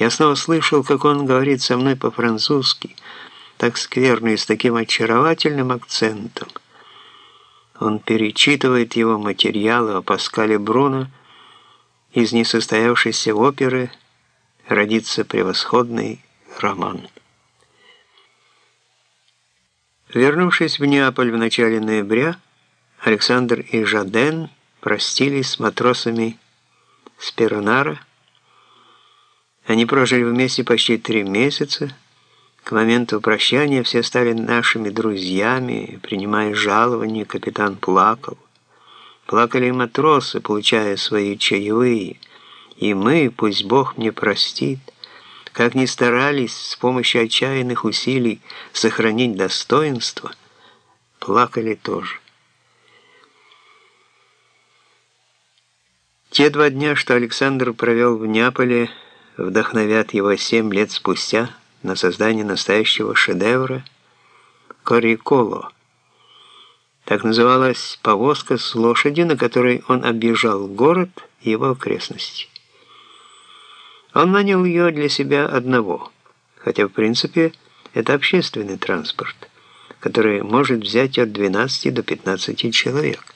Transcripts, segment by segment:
Я снова слышал, как он говорит со мной по-французски, так скверно и с таким очаровательным акцентом. Он перечитывает его материалы о Паскале Бруно, из несостоявшейся оперы родится превосходный роман. Вернувшись в Неаполь в начале ноября, Александр и Жаден простились с матросами Спиронара. Они прожили вместе почти три месяца. К моменту прощания все стали нашими друзьями, принимая жалования, капитан плакал. Плакали матросы, получая свои чаевые. И мы, пусть Бог мне простит, как ни старались с помощью отчаянных усилий сохранить достоинство, плакали тоже. Те два дня, что Александр провел в Неаполе, вдохновят его семь лет спустя на создание настоящего шедевра «Кориколо», так называлась повозка с лошадью, на которой он объезжал город и его окрестности. Он нанял ее для себя одного, хотя в принципе это общественный транспорт, который может взять от 12 до 15 человек.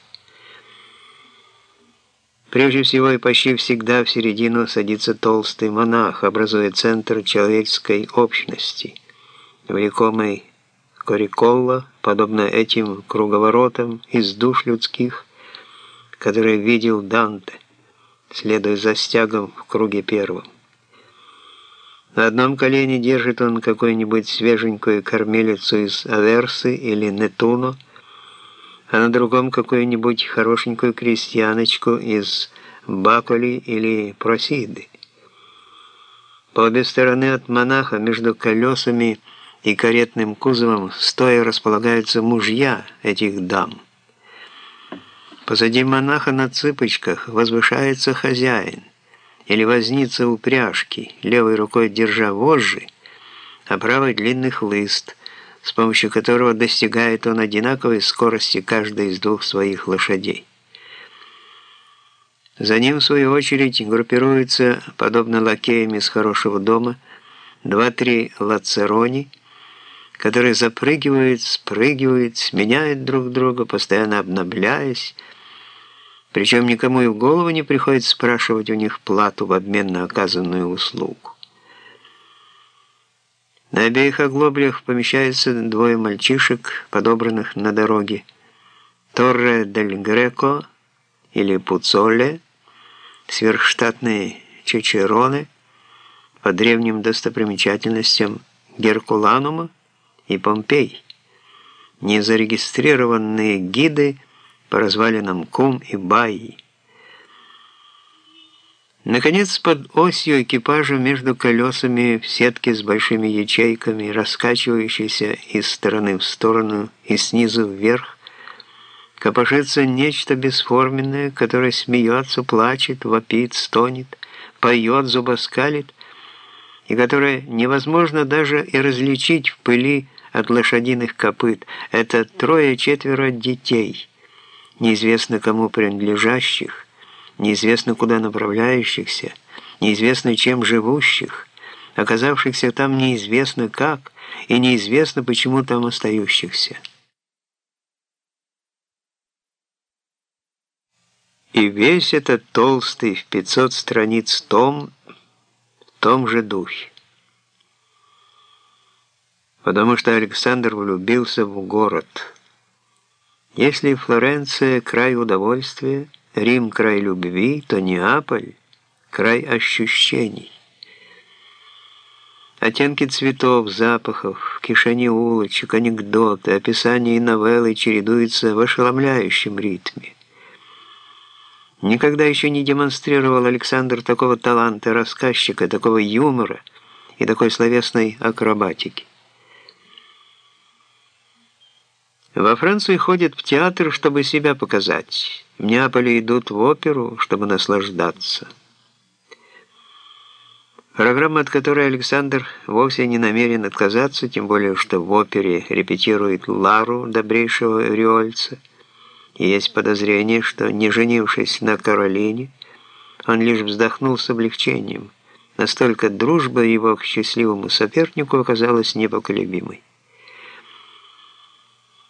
Прежде всего и почти всегда в середину садится толстый монах, образуя центр человеческой общности, влекомый Кориколла, подобно этим круговоротам из душ людских, которые видел Данте, следуя за стягом в круге первом. На одном колене держит он какую-нибудь свеженькую кормилицу из Аверсы или Нетуно, а на другом какую-нибудь хорошенькую крестьяночку из Баколи или Просиды. По обе стороны от монаха между колесами – и каретным кузовом стоя располагаются мужья этих дам. Позади монаха на цыпочках возвышается хозяин или возница упряжки, левой рукой держа вожжи, а правой длинный хлыст, с помощью которого достигает он одинаковой скорости каждой из двух своих лошадей. За ним, в свою очередь, группируются, подобно лакеям из хорошего дома, два-три лацерони – которые запрыгивают, спрыгивают, сменяют друг друга, постоянно обновляясь, причем никому и в голову не приходит спрашивать у них плату в обмен на оказанную услугу. На обеих оглоблях помещаются двое мальчишек, подобранных на дороге. Торре дель Греко или Пуцоле, сверхштатные чечероны по древним достопримечательностям Геркуланума, и Помпей, незарегистрированные гиды по развалинам Кум и Баи. Наконец, под осью экипажа между колесами в сетке с большими ячейками, раскачивающейся из стороны в сторону и снизу вверх, копошится нечто бесформенное, которое смеется, плачет, вопит, стонет, поет, зубоскалит, и которое невозможно даже и различить в пыли от лошадиных копыт. Это трое-четверо детей, неизвестно кому принадлежащих, неизвестно куда направляющихся, неизвестно чем живущих, оказавшихся там неизвестно как и неизвестно почему там остающихся. И весь этот толстый в 500 страниц том в том же духе потому что Александр влюбился в город. Если Флоренция – край удовольствия, Рим – край любви, то Неаполь – край ощущений. Оттенки цветов, запахов, кишени улочек, анекдоты, описания и новеллы чередуются в ошеломляющем ритме. Никогда еще не демонстрировал Александр такого таланта рассказчика, такого юмора и такой словесной акробатики. Во Франции ходят в театр, чтобы себя показать. В Неаполе идут в оперу, чтобы наслаждаться. Программа, от которой Александр вовсе не намерен отказаться, тем более, что в опере репетирует Лару, добрейшего риольца. И есть подозрение, что, не женившись на Каролине, он лишь вздохнул с облегчением, Настолько дружба его к счастливому сопернику оказалась непоколебимой.